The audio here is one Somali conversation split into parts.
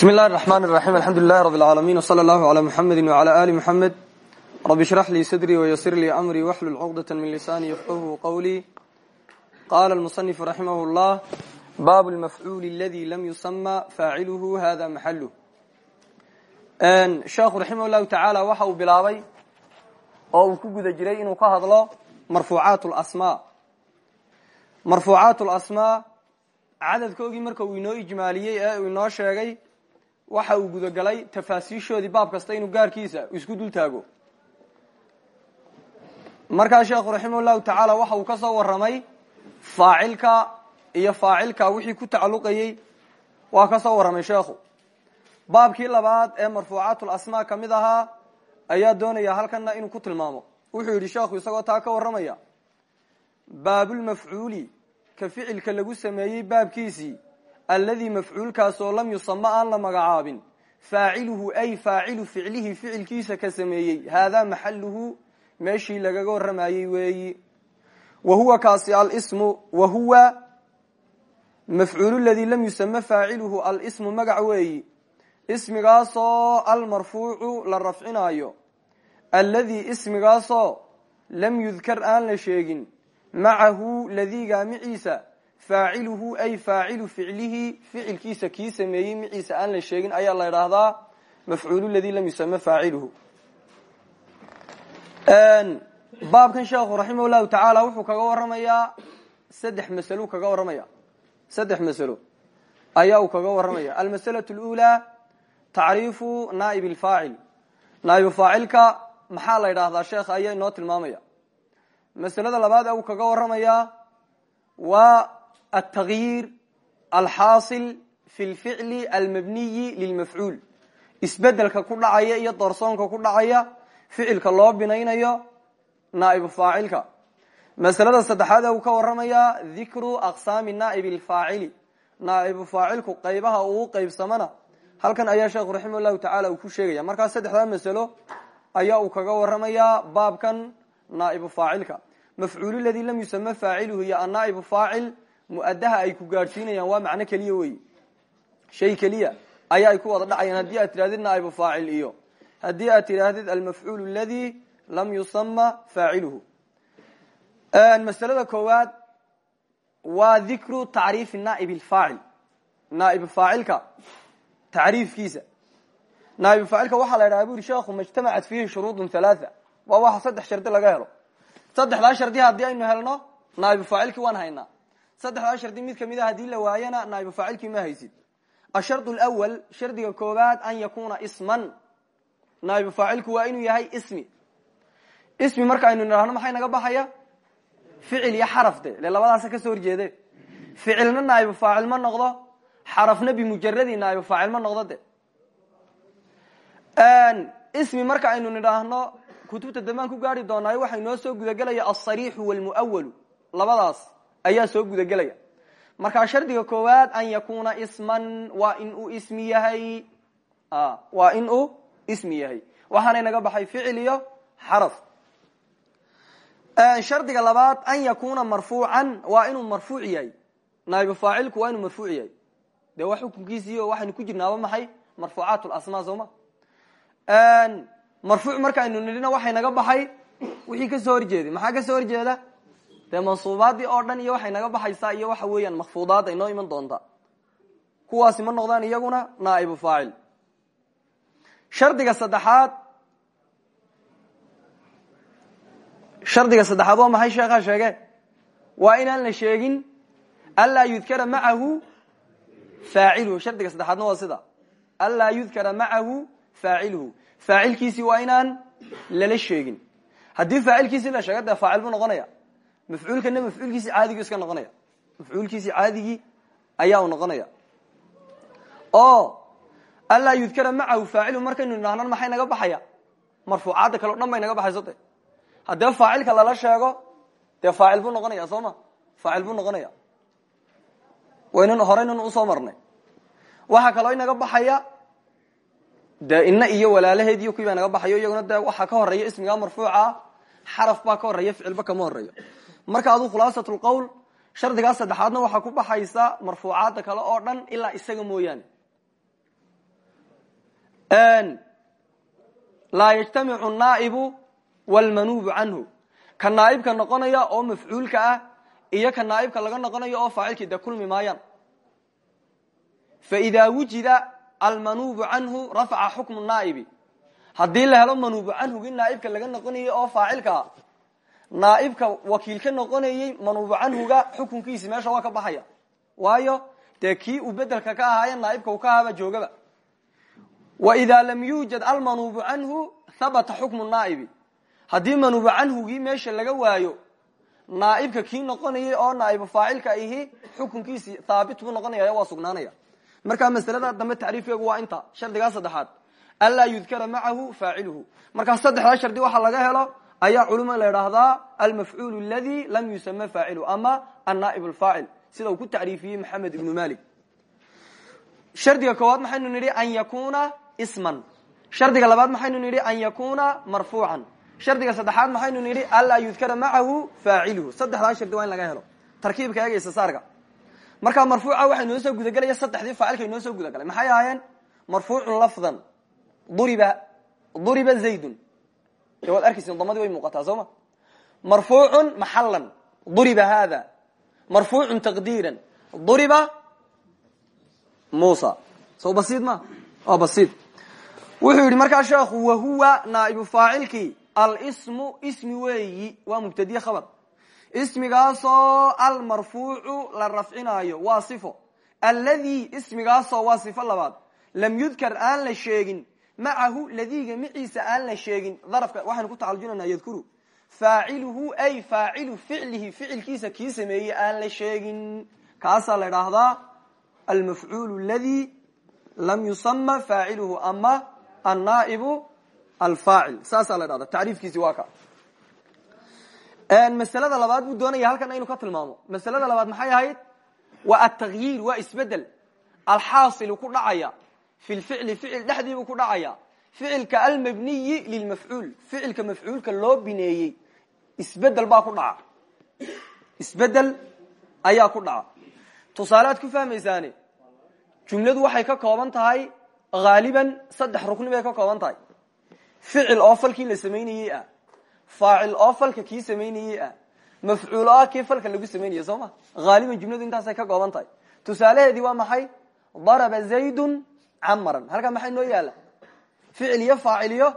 bismi اllahi الرحman الرaحيم alxamdu لlah رb العaalamiن وslى اllah عlى mحamedi وعlى ali mحamed rb اshrax lii sadrي وysir lii أmrي wxlul cqdaة min lisani yfqhu qwlي qala الmuصنif raximah الlah bab اlmafcuul اladi lam yusama faacilhu hada maxalu sheekhu raximah الlahu taعaalى waxa uu bilaabay oo uu ku guda jiray inuu ka hadlo marfuucaat اlasma marfuucaat اlasma cadadkoogii marka uu inoo ijmaaliyey ee uu inoo sheegay waxa uu gudagalay tafaasiishoodii baab kasta inuu gaarkiisa isku dul taago. Markaa sheekhu raximah llahu tacaala waxa uu ka soo warramay faacilka iyo faacilka wixii ku tacalluqayey waa ka soo warramay sheekhu baabkii labaad ee marfuucaat lasmaa ka mid ahaa ayaa doonaya halkana inuu ku tilmaamo. Wuxuu yidhi sheekhu isagoo taa ka warramaya baabulmafcuuli ka ficilka lagu sameeyey baabkiisii alladii mafcuulkaasoo lam yusama aan la magacaabin. Faaciluhu ay faacilu ficlihi ficilkiisa ka sameeyey. Haadaa maxaluhu meeshii lagaga warramayey weeyi. Wa huwa kaasi alsmu wa huwa mafcuulu ladii lam yusama faaciluhu alsmu magac weeyi. Ismigaasoo almarfuucu la rafcinaayo. Alladii ismigaasoo lam yudkar aan la sheegin. Macahu ladiga miciisa faaciluhu ay faacilu ficlihi ficilkiisa kii sameeyey miciisa aan la sheegin ayaa la idhaahdaa mafcuul ladii lam yusama faaciluhu. Baabkan sheekhu raximah llahu tacaala wuxuu kaga waramayaa saddex masalo kaga warramaya saddex masalo ayaa uu kaga warramaya almasala lula tacriifu naaib lfaacil naaib faacilka maxaa la idhaahdaa sheekha ayaa inoo tilmaamaya masalada labaad ee uu kaga waramayaa waa altagyiir alxaasil fi lficli almabniyi lilmafcuul isbeddelka ku dhacaya iyo doorsoonka ku dhacaya ficilka loo binaynayo naa'ibu faacilka masalada saddexaad uu ka waramayaa dikru aqsaami naa'ibi alfaacili naa'ibu faacilku qaybaha uu qaybsamana halkan ayaa sheekhu raximah llahu tacaala uu ku sheegaya markaa saddexdaa masalo ayaa uu kaga waramayaa baabkan naaibu faacilka mafcuul ladii lam yusama faaciluhu iyo annaaibu faacil muadaha ay ku gaadhsiinayaan waa macno keliya wey shay keliya ayaa ay ku wada dhacayaan haddii aad tidhahdid naaibu faacil iyo. Haddii aad tidhaahdid almafcuul aladi lam yusama faaciluhu. Masalada koowaad waa dikru tacriifi naaib lfaacil naaib faacilka tacriifkiisa. Naaib faacilka waxaa la ydhaha bu yuri sheekhu majtamacat fiihi shuruudun halaaa waa saddex shardi laga helo. Saddexdaa shardi haddii aynu helno naa'ibu faacilkii waan haynaa saddexdaa shardi mid ka mid a haddii la waayana naa'ibu faacilkii ma haysid. Ashardu lwal shardiga koowaad an yakuna isman. Naa'ibu faacilku waa inuu yahay ismi. Ismi marka aynu nidhahno maxay naga baxaya? Ficil iyo xaraf de. Ile labadaasa ka soo horjeede. Ficilna naa'ibu faacil ma noqdo xarafna bimujaradi naa'ibu faacil ma noqdo de. Ismi marka aynu nidhaahno kutubta dambaan ku gaari doonaayo waxaa inoo soo gudagelaya alsariixu walmu'awalu labadaas ayaa soo gudagelaya. Markaa shardiga koowaad an yakuna isman waa in uu ismi yahay. Waa in uu ismi yahay. Waxaana naga baxay ficil iyo xaraf. Shardiga labaad an yakuna marfuucan waa inuu marfuuc yahay. Naa'ibu faacilku waa inuu marfuuc yahay. Dee wax xukunkiisii oo waxaynu ku jirnaaba maxay? Marfuucaat lasmaa sooma marfuuc markaaynu nidhina waxay naga baxay. Wixii ka soo horjeeday maxaa ka soo horjeeda dee mansuubaadii oo dhan iyo waxay naga baxaysaa iyo waxa weeyaan makfuudaad ay noo iman doonta. Kuwaasi ma noqdaan iyaguna naa'ibu faacil. Shardiga saddexaad shardiga saddexaad waa maxay sheekhaa sheege. Waa inaan la sheegin anlaa yudkara macahu faaciluhu. Shardiga saddexaadna waa sida. Anlaa yudkara macahu faacilhu faacilkiisii waa inaan lala sheegin. Haddii faacilkiisii la sheego dee faacil buu noqonaya mafcuulkana mafcuulkiisii caadigii iska noqonaya mafcuulkiisii caadigii ayaa u noqonaya oo anlaa yudkara macahu faacilu markaynu idhahno maxay naga baxaya marfuucaadda kale o dhan bay naga baxayso de haddee faacilka lala sheego dee faacil buu noqonaya soo ma faacil buu noqonaya waynan horeynan u soo marnay waxaa kaloo inaga baxaya de ina iyo walaalaheed iyo kuwii baa baxayo iyaguna de waxaa ka horreeya ismiga marfuuca xaraf baa ka horreeya ficilba kama horeeyo marka aduu khulaasat lqowl shardigaas saddexaadna waxaa ku baxaysa marfuucaadda kale oo dhan ilaa isaga mooyaane. Laa yajtamicu naa'ibu wlmanuubu canhu. Ka naaibka noqonaya oo mafcuulka ah iyo ka naaibka laga noqonayo oo faacilkii de kulmi maayaan. Faإida wujida almanuubu canhu rafaca xukmu naa'ibi. Haddii la helo manuubu canhugii naaibka laga noqonayay oo faacilkaa naaibka wakiil ka noqonayey manuubu canhuga xukunkiisi meesha waa ka baxaya. Waayo dee kii bedelka ka ahaaye naaibka uu ka ahaaba joogaba. Waإida lam yuujad almanuubu canhu habata xukmu naa'ibi. Haddii manuubu canhugii meesha laga waayo naaibka kii noqonayay oo naaibu faacilka ihi xukunkiisi haabit buu noqonaya waa sugnaanaya. Markaa maslada dambe tacriifkeegu waa inta shardigaa saddexaad. Anlaa yudkara macahu faaciluhu. Markaa saddexdaa shardi waxa laga helo ayaa culuma la idhaahdaa almafcuul aladi lam yusama faacilu ama annaaib alfaacil sida uu ku tacriifiyey maxamed ibnu malik. Shardiga koowaad maxaynu nidhi an yakuna isman. Shardiga labaad maxaynu nidhi an yakuna marfuucan. Shardiga saddexaad maxaynu nidhi anlaa yudkara macahu faaciluhu saddexdaa shardi waa in laga helo. Tarkiibka eegaysa saarga markaa marfuuca waxay noo soo gudagelaya saddexdii faacilkay noo soo gudagalay. Maxay ahaayeen? Marfuucun lafdan. Duriba. Duriba zaydun de waad arkaysin damadii way muuqataa soo ma? Marfuucun maxalan duriba hada marfuucun taqdiiran duriba musa so basiid ma? Waa basiid. Wuxuu yidhi markaa sheekhu wahuwa naaibu faacilkii alsmu ismi weeyi waa mubtadiye khabar. Ismigaasoo almarfuucu la rafcinaayo waa sifo. Alladii ismigaasoo waa sifo labaad. Lam yudkar aan la sheegin macahu ladiga maciisa aan la sheegin darafka waxaynu ku tacalujinana yadkuru faaciluhu ay faacilu ficlihi ficilkiisa kii sameeyey aan la sheegin kaasaa la idhaahdaa almafcuul ladi lam yusama faaciluhu ama annaa'ibu alfaacil saasaa la dhahda tacriifkiisi waa ka masalada labaad buu doonaya halkan aynu ka tilmaamo masalada labaad maxay ahayd waa atagyiir waa isbeddel alxaasilu ku dhacaya fi lficli ficil dhexdiibuu ku dhacaya ficilka almabniyi lilmafcuul ficilka mafcuulka loo bineeyey isbeddel baa ku dhaca isbeddel ayaa ku dhaca tusaalead ku fahmaysaane jumladu waxay ka kooban tahay haaliban saddex rukni bay ka kooban tahay ficil oo falkii la samaynayey ah faacil oo falka kii samaynayey ah mafcuul oo ah kii falka lagu samaynayay soo ma haaliban jumladu intaasay ka kooban tahay tusaalaheedii waa maxay daraba zaydun camaran halkaa maxaa inoo yaalla ficil iyo faacil iyo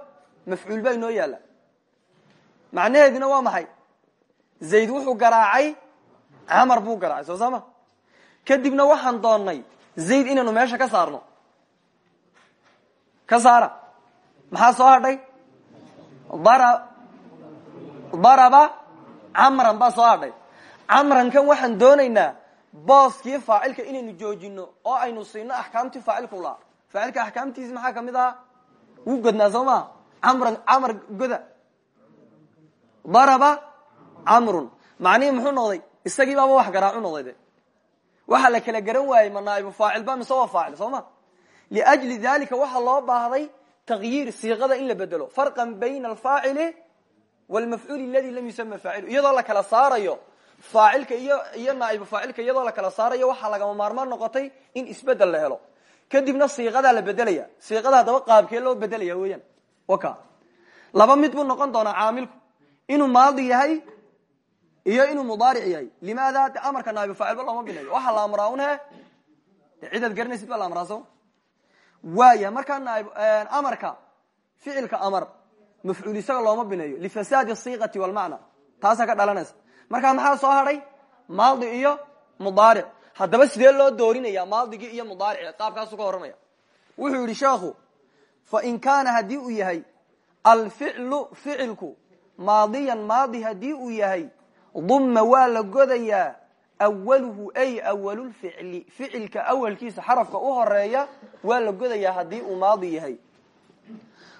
mafcuul baa inoo yaalla macnaheedina waa maxay? Zayd wuxuu garaacay camar buu garaacay soo sama kadibna waxaan doonnay zayd inaanu meesha ka saarno. Ka saara. Maxaa soo hadhay daraba camran baa soo hadhay camrankan waxaan doonaynaa booskii faacilka inaynu joojino oo aynu siino axkaamtii faacilka ulaa faacilka axkaamtiisi maxaa ka mid aha wuu godnaa soo maa camran camar goda daraba camrun macnihii muxuu noqday isagii baaba wax garaacu noqday de la kala garan waayey ma naaibu faacil ba mise waa faacil soo ma liajli loo baahday takyiir siiqada in la bedelo farqan bayna alfaacili wlmafcuul ladi lam yusama faacilu iyadoo la kala saarayo faacilka iyo iyo naaibu faacilka iyadoo la kala saarayo waxaa lagama maarmaan noqotay in isbeddel la helo kadibna siiqadaa la bedelaya siiqada haddaba qaabkee loo bedelaya weeyaan. Waka. Laba mid buu noqon doonaa caamilku. Inuu maadi yahay iyo inuu mudaaric yahay. Limaada de amarka naaibu faacilba looma bineeyo waxaa la amraa un he de cidaad garanaysid waaya markaa naib amarka ficilka amar mafcuul isaga looma bineeyo lifasaadi asiiqati walmacna taasaa ka dhalanaysa. Markaa maxaa soo hadhay maadi iyo mudaaric haddaba sidee loo doorinaya maadigii iyo mudaarici qaabkaasuu ka warramaya wuxuu yidhi sheekhu fain kaana haddii uu yahay alficlu ficilku maadiyan maadi haddii uu yahay dumma waa la godayaa awaluhu ay awalulficli ficilka awalkiisa xarafka u horreeya waa la godayaa haddii uu maadi yahay.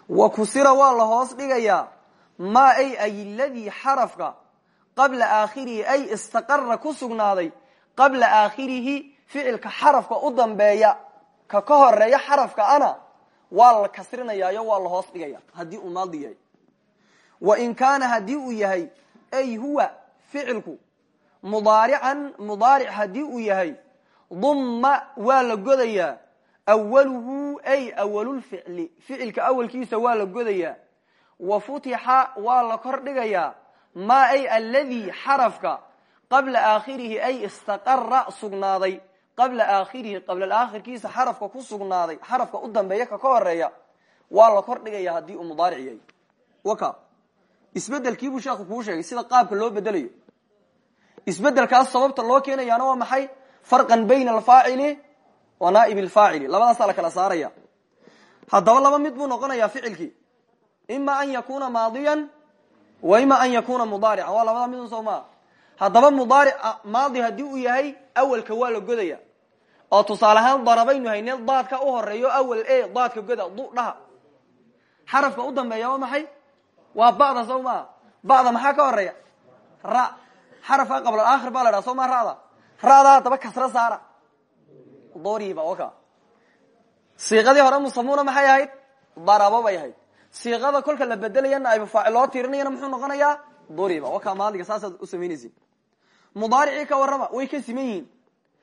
Wa kusira waa la hoos dhigayaa maa ay ay ladii xarafka qabla aakhirihi ay istaqara ku sugnaaday qabla aakhirihi ficilka xarafka u dambeeya ka ka horreeya xarafka ana waa la kasrinayaayo waa la hoos dhigaya haddii uu maadi yahay wa in kaana haddii uu yahay ay huwa ficilku mudaarican mudaaric haddii uu yahay dumma waa la godayaa awaluhu ay awalulficli ficilka awalkiisa waa la godayaa. Wa futixa waa la kor dhigayaa ma ay alladii xarafka qabla aakhirihi ay istaqara sugnaaday. Qabla aakhirihi qabla aakhirkiisa xarafka ku sugnaaday xarafka u dambeeya ka ka horreeya waa la kor dhigaya haddii uu mudaaric yahay waka isbedelkiibuu sheekhu kuu sheegay sida qaabka loo bedelayo isbedelkaas sababta loo keenayaana waa maxay? Farqan bayna alfaacili wa naaib alfaacili. Labadaasaa la kala saaraya. Haddaba laba mid buu noqonayaa ficilkii. Ima an yakuna maadiyan wa ima an yakuna mudaarican. Waa labada midun soo maa haddaba mudaaric maadi haddii uu yahay awelka waa la godaya oo tusaale ahaan darabaynu hayne daadka u horeeyo awel e daadka goda du dhaha xarafka u dambeeya waa maxay? Waa ba'da soo maa maxaa ka horreeya ra. Xarafka qabla aakhir baa la dhaha soo maa ra'da haddaba kasro saara. Doriba waka siiqadii hore musamuna maxay ahayd? Darabo bay ahayd. Siiqada kolka la bedelaya naaibu faacil loo tirinayana muxuu noqonayaa? Duriba waka maadiga saasaad u samaynaysin mudaaricii ka warrama way ka siman yihiin.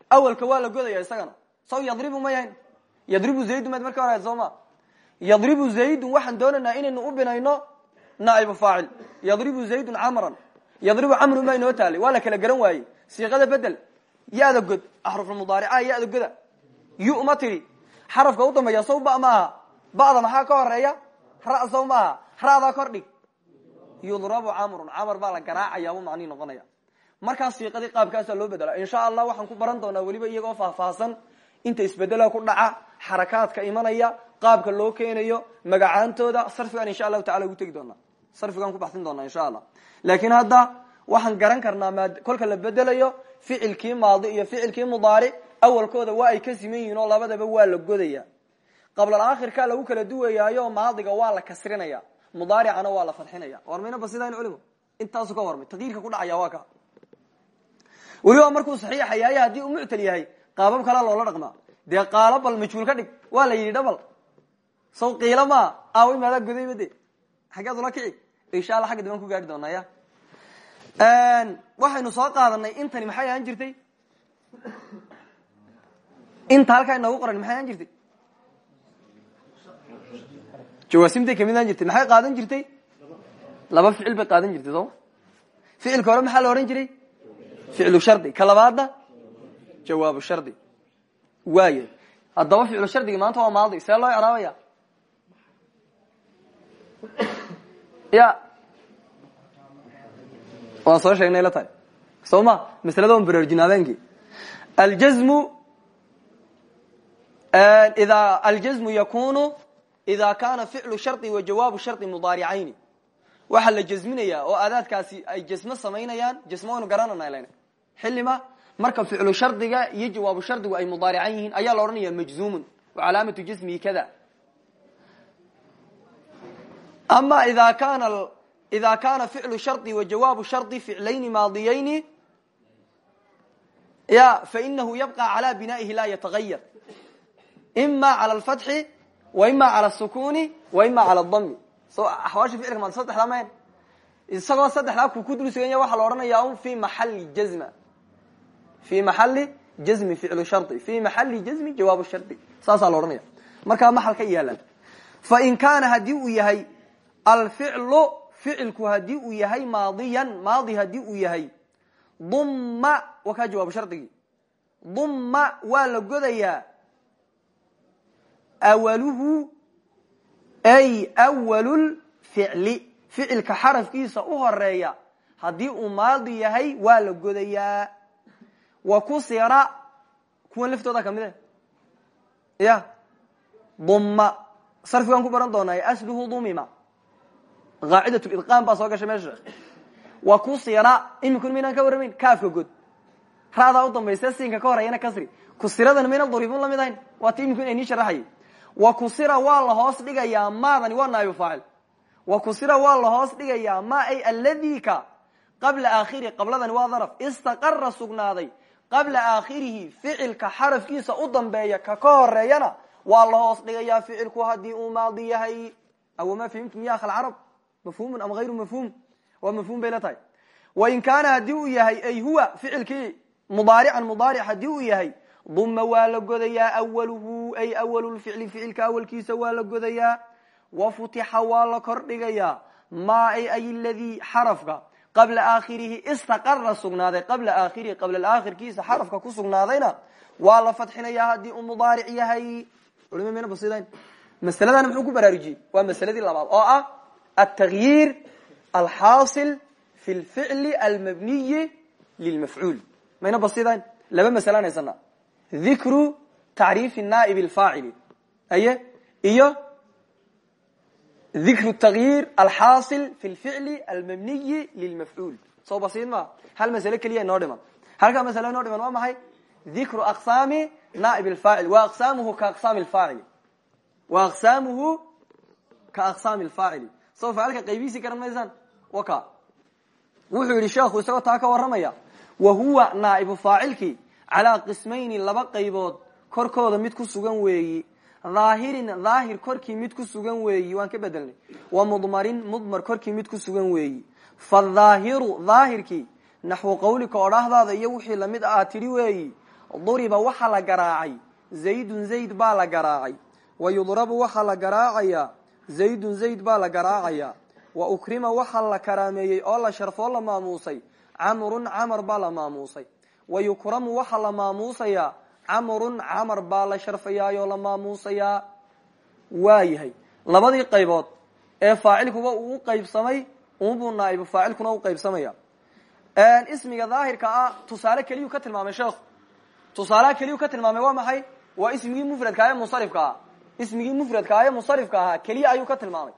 Awelka waa la godaya isagana. Saw yadribu ma yahayn yadribu zaydu maad marka hore soo ma yadribu zaydun waxaan doonaynaa inaynu u binayno naaibu faacil. Yadribu zaydun camran. Yadribu camrun baa inoo taalay waa la kala garan waayey. Siiqada bedel ya-da god. Axrufulmudaarica ya-da goda. Yu ma tidhi xarafka u dambeeya ba maaha ba'da maxaa ka horreeya ra saw maaha ra'daa kor dhig. Yudrabu camrun. Camar baa la garaacayaabuu macnihi noqonaya markaas siiqadii qaabkaasaa loo bedela insha allah waxaan ku baran doonaa weliba iyagoo faahfaahsan. Inta isbedela ku dhaca xarakaadka imanaya qaabka loo keenayo magacaantooda sarfigaan insha allahu tacala ugu tegi doonaa. Sarfigaan ku baxsin doonaa insha allah. Laakiin hadda waxaan garan karnaa ma kolka la bedelayo ficilkii maadi iyo ficilkii mudaaric awalkooda waa ay ka siman yihiin oo labadaba waa la godaya qablal aakhirkaa lagu kala duwayaayo maadiga waa la kasrinaya. Mudaaricana waa la fadxinaya warmaynaba sidan culimo intaasu ka warmay. Taqyiirka ku dhacaya waa ka weliba markuu saxiixa yahay haddii uu muctal yahay qaabab kalea loola dhaqmaa dee qaalo bal majhuul ka dhig waa la yidhi dhabal saw qiila maa aawy maadaa godayba de xaggeed ula kici insha alla xagga ku gaari doonaa ya waxaynu soo qaadanay intani maxay ahaan jirtay? Inta halkaa inoogu qoran maxay ahaan jirtay? Jawaasimtay ka mid ahaan jirtay. Maxay qaadan jirtay? Laba ficil bay qaadan jirtay sooma ficilka hore maxaa la odhan jiray ficlu shardi. Ka labaadna jawaabu shardi. Waaya haddaba ficlu shardiga maanta waa maadi see loo icraabaya ya. Waan soo sheegnay la tahay. Soo ma maslada on baraarjinaabenkii aljazmu ida aljazmu yakunu ida kana ficlu shardi wa jawaabu shardi mudaaricayni waxaa la jazminayaa oo aadaadkaasi ay xilima marka ficlu shardiga iyo jawaabu shardigu ay mudaarican yihiin ayaa la odhanaya majzumun wa calaamatu jasmihi kada. Ama ida kana ida kana ficlu shardi wa jawaabu shardi ficlayni maadiyayni ya fainahu yabqa cala binaihi la yatagayar ima cala alfatxi wa ima cala asukuni wa ima cala adami so axwaasha ficilka maad saddexdaa mayn. Isagoo saddexdaa ku ku dul suganya waxaa la odhanaya fi maxali jazma fi maxali jazmi ficlu shardi fi maxali jazmi jawaabu shardi saasaa la odhanaya markaa maxal ka yaalaan fain kaana haddii uu yahay alficlu ficilku haddii uu yahay maadiyan maadi haddii uu yahay dumma waa kaa jawaabu shardigii dumma waa la godayaa awaluhu ay awalulficli ficilka xarafkiisa u horreeya haddii uu maadi yahay waa la godayaa wa kusira kuwan laftooda ka mid e ya dumma. Sarfigaan ku baran doonaa asluhu dumima. Qaacidat lidqaam baa soo gashay meesha. Wa kusira imikun maynaan ka warramayn kaafka god ra'daa u dambaysa siinka ka horeeyana kasri. Kusiradana mayna dariifun la mid ahayn waa ti imikun aynii sharaxayay wa kusira waa la hoos dhigayaa maadani waa naayu faacil. Wa kusira waa la hoos ma ay alladika qabla aakhirihi qabladani waa daraf. Istaqara sugnaaday qabla aakhirihi ficilka xarafkiisa u dambeeya ka ka horeeyana waa la hoos dhigayaa ficilku haddii uu maadi yahay. Awama fahimtum ya akha carab? Mafhumun am hayru mafhum waa mafhum bay la tahay. Wain kaana uu yahay ay huwa ficilkii mudaarican mudaaric haddii uu yahay duma waa la godayaa awaluhu ay awalulficli ficilka awalkiisa waa la godayaa. Wa futixa waa la kordhigayaa. Maa ay ay ladii xarafka qabla aakhirihi istaqara sugnaaday qabla aakhirihi qabla aakhirkiisa xarafka ku sugnaadayna waa la fadxinayaa haddii uu mudaaric yahay culima mayna basidayn masaladana muxuu ku baraarujiyey waa masaladii labaad oo ah altagyiir alxaasil fi lficli almabniyi lilmafcuul mayna basidayn laba masalaan haysana dikru tacriifi naaib alfaacili aye iyo dikru tagyir alxaasil fi lficli almabniyi lilmafcuul soo basiid maa hal masale keliya inoo dhiman. Halkaa masale inoo dhiman waa maxay? Dikru aqsaami naaib alfaacil wa aqsaamuhu ka aqsaami alfaacili wa aqsaamuhu ka aqsaami alfaacili soo faacilka qaybihiisi garan maysaan waka wuxuu yidhi sheekhu isagoo taa ka warramaya wa huwa naa'ibu faacilkii calaa qismayni laba qaybood korkooda mid ku sugan weeyi dhaahirin dhaahir korkii mid ku sugan weeyi waan ka bedelnay. Wa mudmarin mudmar korkii mid ku sugan weeyi. Fadhaahiru dhaahirkii naxwu qawlika odhaahdaada iyo wixii la mid ah tidhi weeyi. Duriba waxa la garaacay. Zaydun zayd baa la garaacay. Wa yudrabu waxaa la garaacayaa zaydun zayd baa la garaacayaa wa ukrima waxaa la karaameeyey oo la sharfoo la maamuusay. Camrun camar baa la maamuusay. Wa yukramu waxaa la maamuusayaa camrun camar baa la sharfayaayoo la maamuusayaa. Waayahay labadii qaybood ee faacilkuba uu qaybsamay unbuu naaibu faacilkuna u qaybsamaya. Ismiga daahirka ah tusaale keliyuu ka tilmaamay sheekhu tusaalaha keliyuu ka tilmaamay waa maxay? Waa ismigii mufradka ee munsarifka ah. Ismigii mufradka ee munsarifka ahaa keliya ayuu ka tilmaamay.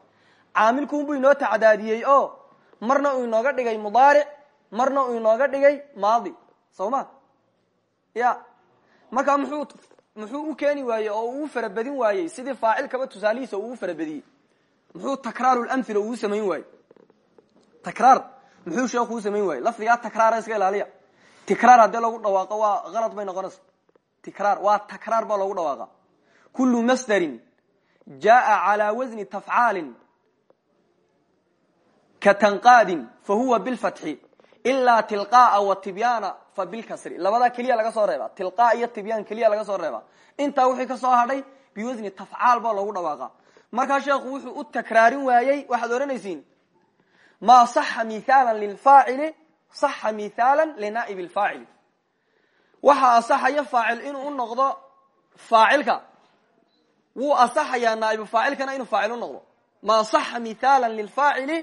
Caamilkuunbuu inoo tacdaadiyey oo marna uu inooga dhigay mudaaric marna uu inooga dhigay maadi. Soo ma? Ya markaa muxuu muxuu u keeni waayey oo uu farabadin waayey sidii faacilkaba tusaalihiisa uu farabadiyey. Muxuu takraaru lamhila uu samayn waayey takraar muxuu sheekhu u samayn waayey lafdigaa takraara iska ilaaliya. Tikraar haddii lagu dhawaaqo waa kalad bay noqonaysa. Tikraar waa takraar baa loogu dhawaaqa kulu masdarin jaa calaa wasni tafcaalin ka tanqaadin fa huwa bilfatxi ilaa tilqaaa wa tibyaana fa bilkasri labadaa keliya laga soo reeba. Tilqaa iyo tibyaan keliya laga soo reeba. Intaa wixii ka soo hadhay biwasni tafcaal baa loogu dhawaaqa. Markaa sheekhu wuxuu u takraarin waayey waxaad odhanaysiin maa saxa mithaalan lilfaacili saxa mithaalan linaaib lfaacili waxaa asaxaya faacil inuu u noqdo faacilka. Wuu asaxayaa naaibu faacilkana inuu faacil u noqdo. Maa saxa mithaalan lilfaacili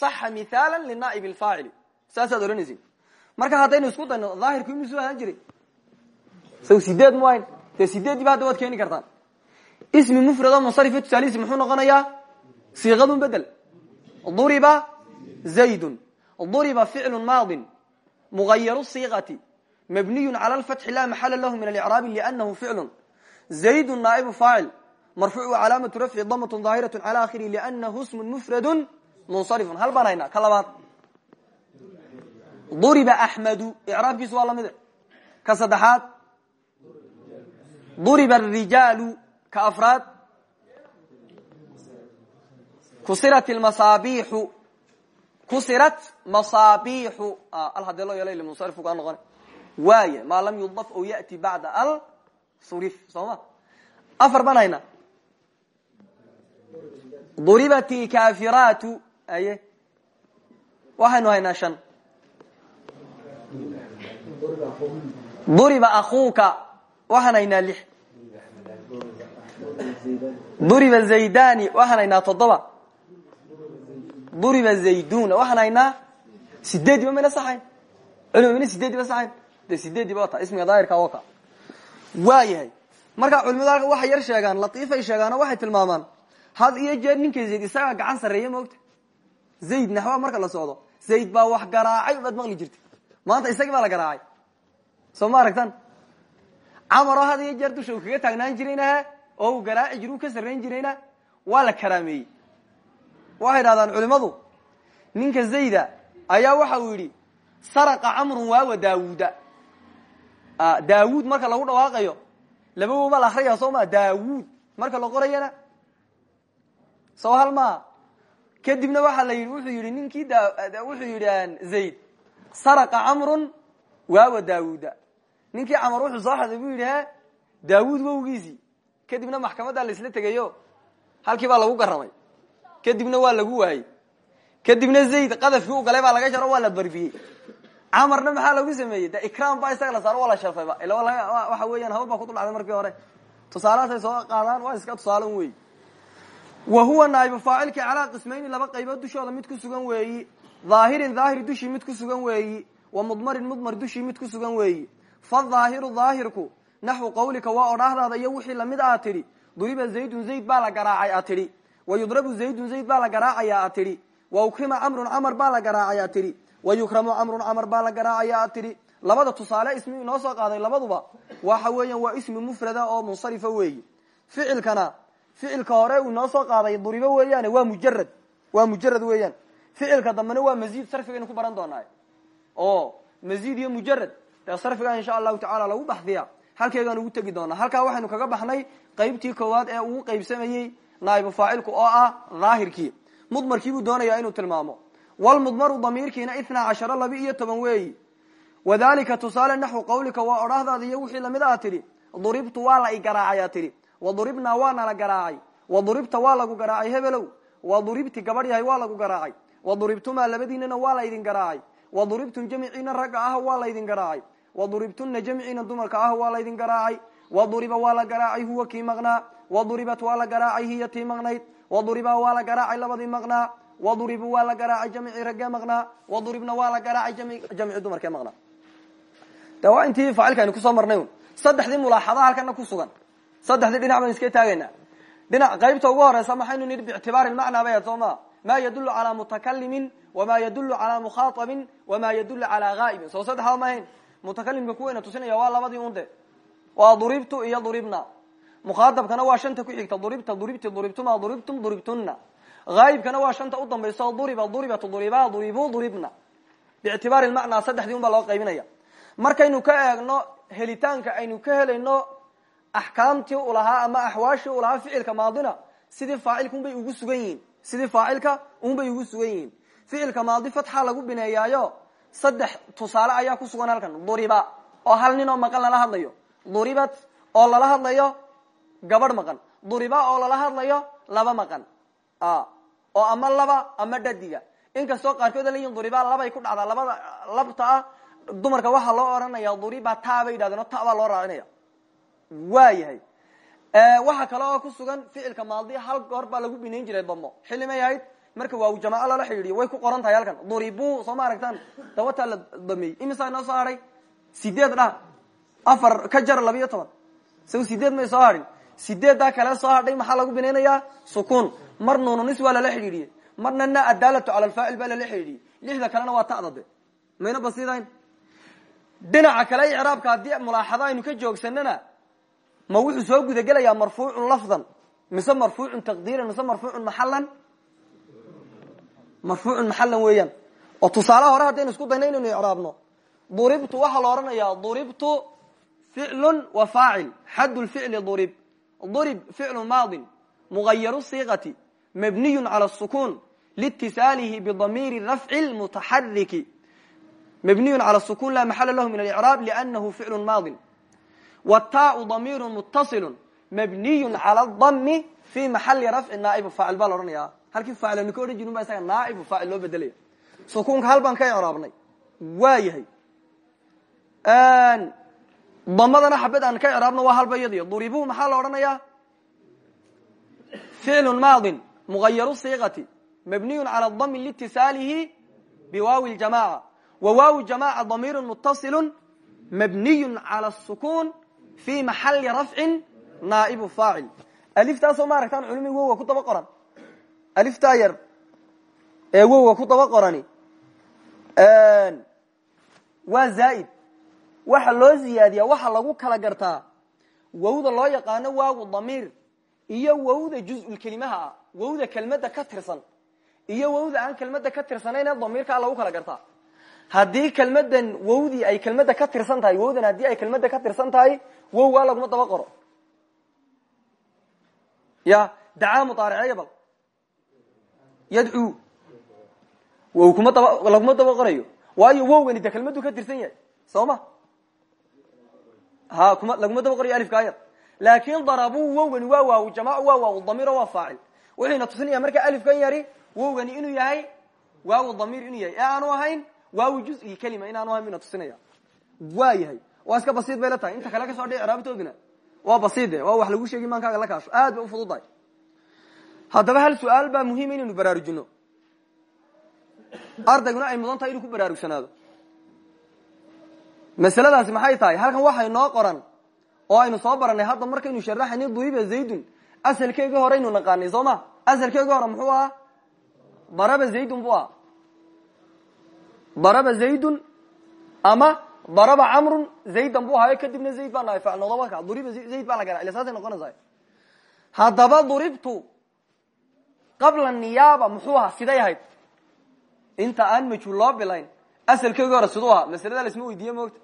saxa mithaalan linaaib lfaacili saasaad odhanaysin marka haddaynu isku dayno daahirku imisuu ahaan jiray. Saw sideed muayn dee sideeddiiba hadda waad keeni kartaan. Ismi mufrad oo munsarife tusaalhiisi muxuu noqonayaa? Siiqadun bedel. Duriba zaydun. Duriba ficlu maadin. Mugayaru siiqati mabniyu cala lfatxi laa maxala lahu min alicraabi lianahu ficlu zaydun naaibu faacil. Marfuucu calaamatu rafci damatun daahiratu cala akhiri lianahu smun mufradun munsarifun. Hal baan haynaa duriba axmedu icraabkiisu waa lamide ka saddexaad duriba arijaalu ka afraad kusirat masaabiixu kusirat masaabiixu al hadee loo yeela munsarifku kaa noqona waaya maa lam yudaf o yati bacda al surif soo ma? Afar baan haynaa duribat ilkaafiraatu aye waxaynu haynaa shan duriba akuuka waxaan haynaa lix. Duriba zaydani waxaan haynaa toddoba. Duriba zayduna waxaan haynaa sideediba mayna saxayn? Culima mayna sideediba saxayn? De sideediba wata ismiga daahirka ka waa yahay marka culimadu waxay yar sheegaan latiifay sheegaano waxay tilmaamaan had iyo jeer ninka zayd isagaa gacan sarreeya moogta zayd naxwa marka la socdo. Zayd baa wax garaacay baad maqli jirta maanta isagii baa la garaacay soo ma aragtan camaro had iyo jeer dusha uu kaga taagnaan jirayna oo uu garaaci jir ka sarrayn jirayna? Waa la karaameeyey. Waxay dhahdaan culimadu ninka zayda ayaa waxa uu yidhi saraqa camrun waawa daawuuda. Daawuud marka lagu dhawaaqayo laba wobaa la akriyaya soo maa daawuud marka la qorayana. Soo hal maa kadibna waxaa la yidhi wuxuu yidhi ninkii wuxuu yidhi zayd saraqa camrun waawa daawuuda. Ninkii camar wuxuu soo xaday buu yidhi he daawuud wowgiisii kadibna maxkamaddaa la isla tegayo halkii baa lagu garamay. Kadibna waa lagu waayey. Kadibna zayd qadafkii u galay baa laga jaro waa la barbiyey. Camarna maxaa lagu sameeyey? De ikram baa isaga la saaro waa la sharfayba ila waxa weeyaan haba baa kudul markii hore. Tusaalahaasay soo qaadaan waa iska tusaalan wey wa huwa naaibu faacilkii calaa laba qaybood dushooda mid ku sugan weeyi dhaahirin dhaahir dushii mid ku sugan weeyi wa mudmarin mudmar dushii mid ku sugan weeyi. Fadhaahiru dhaahirku naxwu qawlika waa odhaahdaada iyo wixii la mid a tidhi duriba zaydun zayd baa la garaacay a tidhi. Wa yudrabu zaydun zayd baa la garaacaya a tidhi. Wa ukrima camrun camar baa la garaacay a tidhi. Wa yukramu camrun camar baa la garaacaya a tidhi. Labada tusaale ismi inoo soo qaaday labaduba waxa weeyaan waa ismi mufrada oo munsarifa weeyi. Ficilkana ficilka hore uu inoo qaaday duribo weeyaane waa mujarad waa mujarad weeyaan ficilka dambena waa mazid sarfigaynu ku baran doonaa oo mazid iyo mujarad dee sarfiga insha allahu tacala lagu baxdiya halkeegaan ugu tegi doonaa halkaa waxaynu kaga baxnay qaybtii koowaad ee uu qaybsamayey naaibu faacilku oo ah dhaahirkii mudmarkii buu doonayaa inuu tilmaamo. Walmudmaru damiirkiina itna cashara laba iyo toban weeyi wadalika tusaale naxwu qawlika waa odhaahdaada iyo wixii la mid a tidhi duribtu waa la igaraacaya tidhi. Waduribnaa waana la garaacay. Waduribta waa lagu garaacay hebelow waduribti gabadh yahay waa lagu garaacay waduribtumaa labadiinana waa laydin garaacay. waduribtum jamiciina ragga ah waa laydin garaacay. waduribtuna jamciina dumarka ah waa laydin garaacay. waduriba waa la garaacay huwa kii maqnaa. waduribat waa la garaacay hiya tii waduriba waa la garaacay labadii maqnaa. waduribu waa la garaacay jamcii raggee maqnaa. waduribna waa la garaacay jamci dumarkee maqnaa. De intii faacilka aynu ku soo marnay un saddexdii mulaaxada halkana ku sugan. saddexdii dhinac baynu iska taagaynaa dhinac qaybta ugu horeysa maxaynu nihi biictibaari lmacnaa bay ma ma yadulu calaa mutakalimin wama yadulu calaa mukhaaabin wama yadulu calaa haa'ibin soo saddexda ma ahayn mutakalimka kuwayna tusinaya waa labadii un de waa duribtu iyo duribna. Mukhaaabkana waa shanta ku xigta. Duribta duribti duribtuma duribtum duribtuna haayibkana waa shanta u dambaysa. Duriba duribat duriba duribu duribna. Biictibaari lmacnaa saddexdii un baa loo qaybinaya. Markaynu ka eegno helitaanka aynu ka helayno axkaamtii u lahaa ama axwaashii u lahaa ficilka maadina sidii faacilka unbay ugu sugan yihiin sidii faacilka unbay ugu sugan yihiin. Ficilka maadi fatxa lagu bineeyaayo saddex tusaale ayaa ku sugan halkan. Duriba oo hal nin oo maqan lala hadlayo. Duribat oo lala hadlayo gabadh maqan. Duriba oo lala hadlayo laba maqan. Oo ama laba ama dhadiga inkastoo qaarkood leyihin duriba labay ku dhacdaa labada labta ah dumarka waxaa loo oranaya duriba ta bay yidhahdeen oo ta loo raacinaya waa yahay waxaa kale oo ku sugan ficilka maadi hal goor baa lagu binayn jiray damo xilli may ahayd marka waaw jamaco lala xidhiidiyo way ku qoran tahay halkan. Duribu soo ma aragtaan dawataa la dameeyey imisaa inoo soo hadhay sideed dha afar ka jar labiyo toban. Saw sideed may soo hadhin sideeddaa kale soo hadhay maxaa lagu binaynayaa sukuun mar nuununis waa lala xidhiidhiyey marna na adaalatu cala alfaacil baa lala xidhiidhiyey lixda kalena waa ta'dade mayna basidayn dhinaca kale icraabka haddii mulaaxado aynu ka joogsanana ma wuxuu soo gudagelayaa marfuucun lafdan mise marfuucun taqdiiran mise marfuucun maxalan marfuucun maxalan weeyaan. Oo tusaale hore haddaynu isku dayna inaynu icraabno duribtu waxaa la odhanayaa duribtu ficlun wa faacil xadd lficli durib. Durib ficlu maadin mugayaru siiqati mabniyun cala sukuun liitisaalihi bidamiiri rafci lmutaxariki mabniyun cala sukuun laa maxala lahu min alcraab liannahu ficlu maadin wataau damiiru mutasilu mabniyu cala dami fi maxali rafci naaibu faacil baa laohanaya halkii faacil ninka odhan jirin ba isaga naaibu faacil loo bedelaya sukuunka hal baan ka icraabnay waa yahay. Damadana xabad aan ka icraabno waa halba iyadiyo. Duribu maxaa la odhanayaa? Ficlu maadin mugayaru siiqati mabniyu cala dami liitisaalihi biwaawi ljamaca wa waawi jamaca damiiru mutasilu mabniyu cala sukuun fi maxali rafci naaibu faacil aliftaasoo ma aragtaan culumi wowga ku daba qoran aliftaa yar ee wowga ku daba qorani waa zaaid waxa loo ziyaadiya waxa lagu kala gartaa wowda loo yaqaano waagu damiir iyo wowda juz-ulkelimaha ah wowda kelmadda ka tirsan iyo wowda aan kelmadda ka tirsanayn ee damiirkaa lagu kala gartaa haddii kelmadan wowdii ay kelmadda ka tirsan tahay wowdan haddii ay kelmadda ka tirsan tahay wowgaa laguma daba qoro. Ya dacaa mudaariceeya bal. Yadcuu wow kuma daba laguma daba qorayo. Waayo wowgani de kelmaddu ka tirsan yahay soo ma? Ha kuma laguma daba qoriyo alifkaa yar laakin darabuu wowgani waa waaw jamac waa waaw damiiro waa faacil. Wuxuyna tusinaya marka alifkan yari wowgani inuu yahay waaw damiir inuu yahay. Aanu ahayn waaw juzi kelima inaanu bina tusinaya. Waa yahay waa iska basiid bay la tahay. Inta kale ka soo dhici raabtoodina waa basiide waa wax lagu sheegi maankaaga la kaasho. Aad bay ufududahay haddaba hal su'aal baa muhiima inaynu baraarujino ardayguna ay mudan tahay inuu ku baraarugsanaado. Masaladaasi maxay tahay? Halkan waxa inoo qoran oo aynu soo baranay hadda markaynu sharaxayni duiba zaydun asalkeygii hore aynu naqaanay soo ma? Asalkeygii hore muxuu ahaa? Daraba zaydun buu ahaa daraba zaydun ama daraba camrun zaydan buu ahaayo kadibna zayd baa naay facil noqdo marka duriba zayd baa la gara ila saasay noqonaysaa. Haddaba duribtu qabla niyaaba muxuu ahaa siday ahayd. Inta aan majhuul loo bilayn asalkeygii hore siduu ahaa. Masalada laisma weydiiye moogta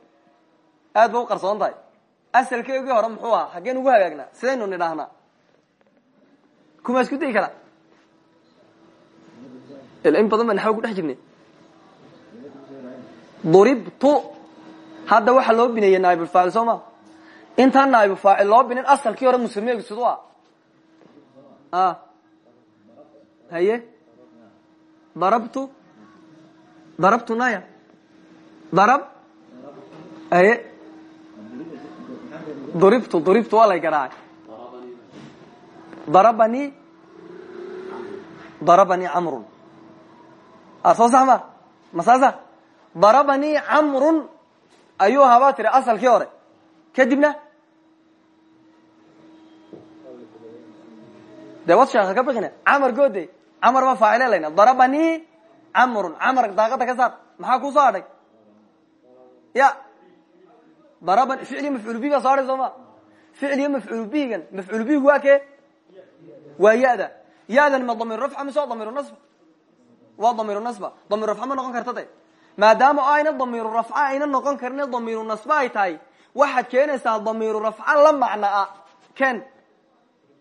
aad ba u qarsoon tahay. Asalkeygii hore muxuu ahaa. Haggeen ugu hagaagnaa sidaynu nidhaahnaa kuma isku dayi karaa ila in badan baa naxwa ku dhex jirnay duribtu. Hadda waxaa loo bineeyey naaibulfaacil soo ma? Intaan naaibulfaacil loo binin asalkii hore muslimigu siduu ah. Haye? Darabtu? Darabtu naya darab? Haye? Duribtu duribtu waa lay garaacay darabani? Darabani camrun soo sax ma? Ma saasa darabani camrun ayuu ahaabaa tiri asalkii hore. Kadibna de wad sheeka ka bixina camar goode camar baa faacile layna. Darabani camrun camar daaqada ka saar maxaa kuu soo hadhay ya daraban ficliyo mafcuul bihi baa soo hadhay soo ma? Ficliyo mafcuul bihigan mafcuul bihigu waa kee? Waa ya-da. Ya-dan ma damiir rafca mise waa damiiru nasba waa damiiru nasba. Damiir rafca ma noqon karta de maadaama ayna damiiru rafca ayna noqon karne damiiru nasba ay tahay waxaad keenaysaa damiiru rafca la macnaa. Ken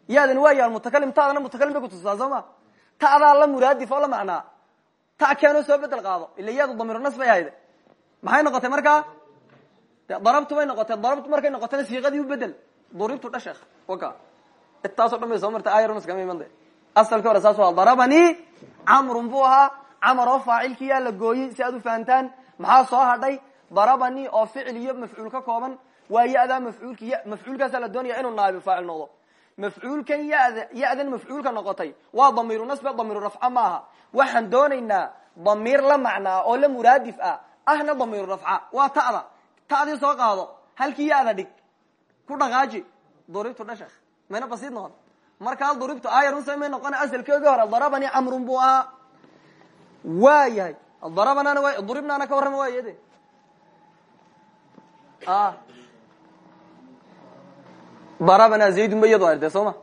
yadan waa yaal mutakalim taadana mutakalim bay kutusaa soo ma? La muraadif la macnaa. Ta keenoo soo bedel qaado ila yadu damiiru nas maxay noqotay markaa? Darabtu bay noqotay darabtu markay noqotayna siiqadii u bedel. Duribtu dhashek waka. Intaasoo dhan bay soo martay ayarnas kama iman de. Asalkii hore saas waa darabani camrun buu ahaa camar oo faacilkiyaa la gooyey si aad u fahantaan. Maxaa soo hadhay? Darabani oo ficil iyo mafcuul ka kooban. Waa ya-daa mafcuulki y mafcuulkaasaa la doonaya inuu naabi faacil noqdo. Mafcuulkan yada ya-dan mafcuulka noqotay waa damiiru nasbe damiiru rafca ma aha waxaan doonaynaa damiir la macnaa oo la muraadif ah. Ahna damiiru rafca. Waa ta'da. Ta'dii soo qaado. Halkii ya-da dhig. Ku dhaqaaji. Duribtu dhashek mayna basiid noqon. Markaa duribtu ayarunsa may noqona asalkeegii hore darabani camrun buu ahaa waa yahay darabanana wa duribnaana ka warrama waayde darabana zaydun ba iyado arte soo ma?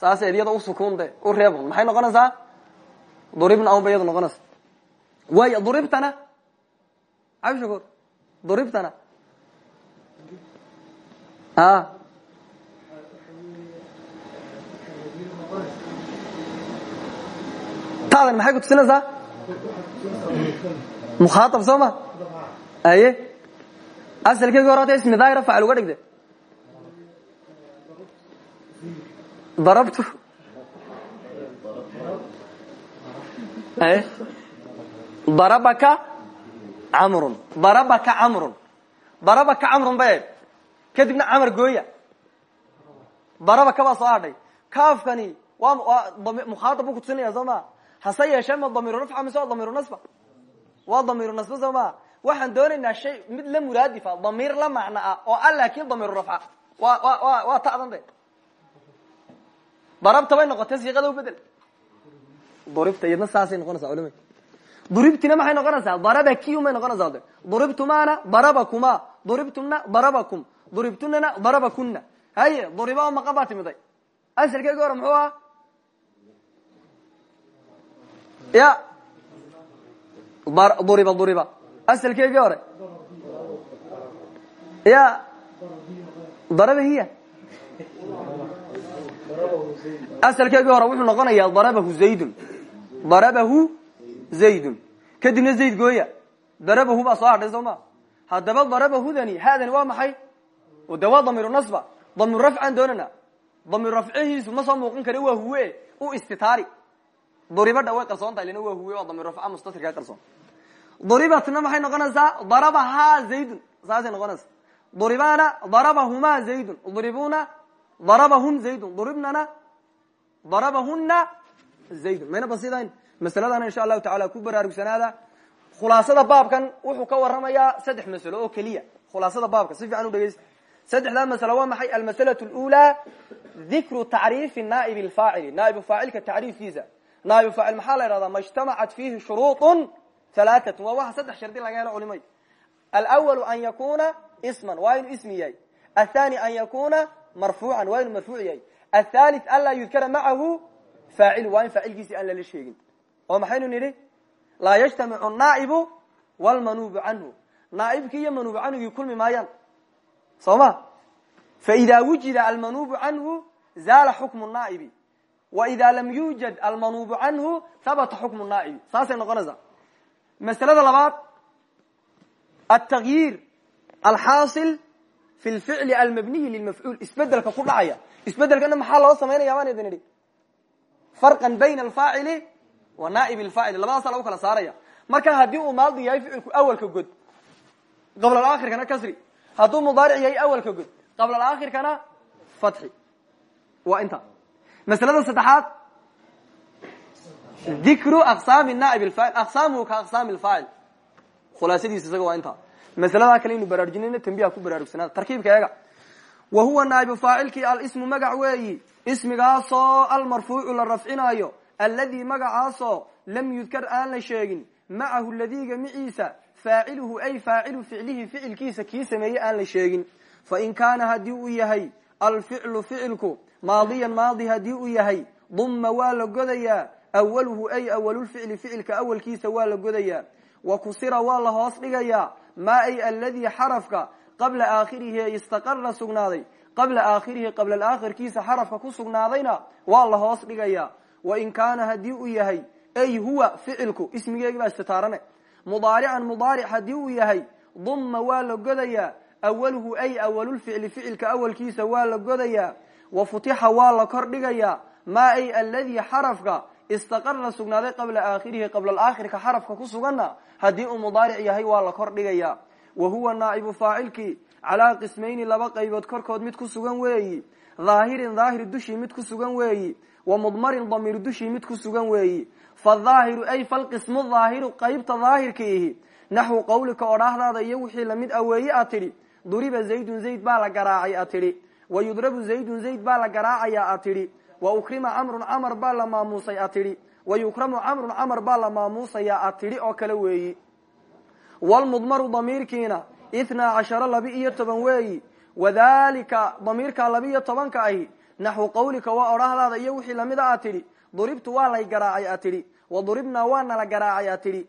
Saased iyada usukun de u reeb maxay noqonaysaa duribna un ba iyado noqonaysa. Waay duribtana? Abshakoor duribtana? A. Tadan maxay kutusinaysaa mukhaaab soo ma aye asalkeegi hore ata ismi daahira facal uga dhigde darabtu darabaka camrun darabaka camrun darabaka camrun ba kadibna camar gooya darabaka baa soo hadhay kaafkani waa mukhaaab buu kutusinaya hase yeeshee ma damiiru rafca mise waa damiiru nasba? Waa damiiru nasba soo maa waxaan doonaynaa shay mid la muraadifa damiir la macno ah oo a laakin damiiru rafca wa wa waa ta'dan de darabta bay noqotay siiqada u bedel. Duribta iyadna saasay noqonaysaa culima duribtina maxay noqonaysaa? Darabaki umay noqonaysaa de duribtumana darabakuma duribtumna darabakum duribtunana darabakuna haye duriba oo maqan baa timiday. Asalkeegi hore muxuu aha ya. Duriba duriba. Asalkeegii hore ya. Daraba hiya. Asalkeegii hore wuxuu noqonayaa darabahu zaydun. Darabahu zaydun. Kadibna zayd gooya. Darabahu baa soo hadhay soo ma? Haddaba darabahudani haadani waa maxay? De waa damiiru nasba. Damiru rafcaan doonana. Damiir rafcihiisu ma soo muuqin kare waa huwe. U duribadha way qarsoon tahay lana waa huwe waa damir rafca mustatirkaa qarsoon. Duribatna maxay noqonaysaa? Darabahaa zaydun. Saasay noqonaysaa. Duribana darabahumaa zaydun. Duribuna darabahum zaydun. Duribnana darabahuna zaydun. Mayna basidayn masaladana insha allahu taala ku baraarugsanaada khulaasada baabkan wuxuu ka waramayaa saddex masalo oo keliya. Khulaasada baabka si fiican u dhegeysta saddexdaa masalo waa maxay? Almasalatu lulaa dikru tacriifi naaib lfaacili naaib faacilka tacriifkiisa naayu faacil maxaa la yidhahdaa ma ijtamacat fiihi shuruuطu halaatat waa waxa saddex shardi laga helo culimada alwalu an yakuna isman waa inuu ismi yahay. Athani an yakuna marfuucan waa inuu marfuuc yahay. Athalith anlaa yudkara macahu faacilu waa in faacilkiisi aan lala sheegin. Oo maxaynu nidhi? Laa yajtamicu naa'ibu wlmanuubu canhu. Naaibkii iyo manuubu canhugii kulmi maayaan. Soo ma? Fa idaa wujida almanuubu canhu zaala xukmu naa'ibi waida lam yujad almanuubu canhu habata xukmu naa'ibi saasay noqonaysaa masalada labaad altagyiir alxaasil fi lficli almabniyi lilmafcuul isbeddelka ku dhacaya isbedelkana maxaa loo samaynaya baan idin idhi farqan bayna alfaacili wa naaib alfaacili labadaasa lagu kala saaraya marka haddii uu maadi yahay ficilku awalka god qabla aakhirkana kasri hadduu mudaaric yahay awalka god qabla aakhirkana fatxi waa inta masalada saddexaad. Dikru aqsaami naaib lfaacil aqsaamuhu ka aqsaami lfaacil khulaasadiisa isaga waa intaa masaladaa kale inu baraarujinayna tambiha ku baraarugsanaada tarkiibka eega. Wa huwa naa'ibu faacilkii alismu magac weeyi. Ismigaasoo almarfuucu la rafcinaayo. Alladii magacaasoo lam yudkar aan la sheegin. Macahu ladiiga miciisa faaciluhu ay faacilu ficlihi ficilkiisa kii sameeye aan la sheegin. Fain kaana maadiyan maadi haddii uu yahay dumma waa la godayaa awaluhu ay awalulficli ficilka awalkiisa waa la godayaa. Wa kusira waa la hoos dhigayaa maa ay aladii xarafka qabla aakhirihi ay istaqara sugnaaday. Qabla aakhirihi qabla aakhirkiisa xarafka ku sugnaadayna waa la hoos dhigayaa. Wain kaana haddii uu yahay ay huwa ficilku ismigeegi baa istitaarane mudaarican mudaaric haddii uu yahay dumma waa la godayaa awaluhu ay awalulficli ficilka awalkiisa waa la godayaa wa futixa waa la kor dhigayaa maa ay aladii xarafka istaqara sugnaaday qabla aakhirihi qabla aakhirka xarafka ku suganna haddii uu mudaaric yahay waa la kor dhigaya wa huwa naa'ibu faacilkii calaa qismayni laba qaybood korkood mid ku sugan weeyi dhaahirin dhaahir dushii mid ku sugan weeyi wa mudmarin damiir dushii mid ku sugan weeyi. Fadhaahiru ay falqismu dhaahiru qaybta daahirkiihi naxwu qawlika odhaahdaada iyo wixii la mid aweeye aad tidhi duriba zaydun zayd baa la garaacay aad tidhi wa yudrabu zaydun zayd baa la garaacayaa aad tidhi wa ukrima camrun camar baa la maamuusay aad tidhi wa yukramu camrun camar baa la maamuusayaa aad tidhi oo kale weeyi wlmudmaru damiirkiina ithnaa cashara laba iyo toban weeyi wadalika damiirka laba iyo tobanka ahi naxwu qawlika waa odhahdaada iyo wixii la mid a aad tidhi duribtu waa lay garaacay aad tidhi wa duribnaa waa nala garaacay aad tidhi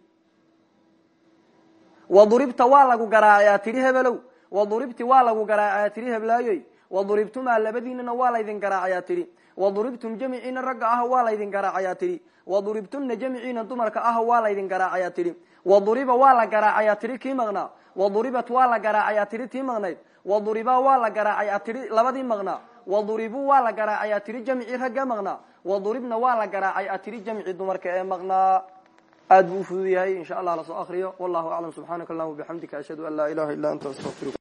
wa duribta waa lagu garaacay aad tidhi hebelow wa duribti waa lagu garaacay aad tidhi wa duribtumaa labadiinana waa laydin garaacay aad tidhi. Wa duribtum jamiciina ragga ah waa laydin garaacay aad tidhi. Wa duribtunna jamiciina dumarka ah waa laydin garaacay aad tidhi. Wa duriba waa la garaacay aad tidhi kii maqnaa? Wa duribat waa la garaacay aad tidhi tii maqnayd wa duriba waa la garaacay aad tidhi labadii maqnaa. Wa duribuu waa la garaacay aad tidhi jamcii ragga maqnaa. Wa duribna waa la garaacay aad tidhi jamcii dumarka ee maqnaa. Aad buu ufudud yahay insha allah la soo akriyo wallahu aclam subxaanaka allahuma bixamdika ashhadu an laa ilaha illa anta astaqfiruka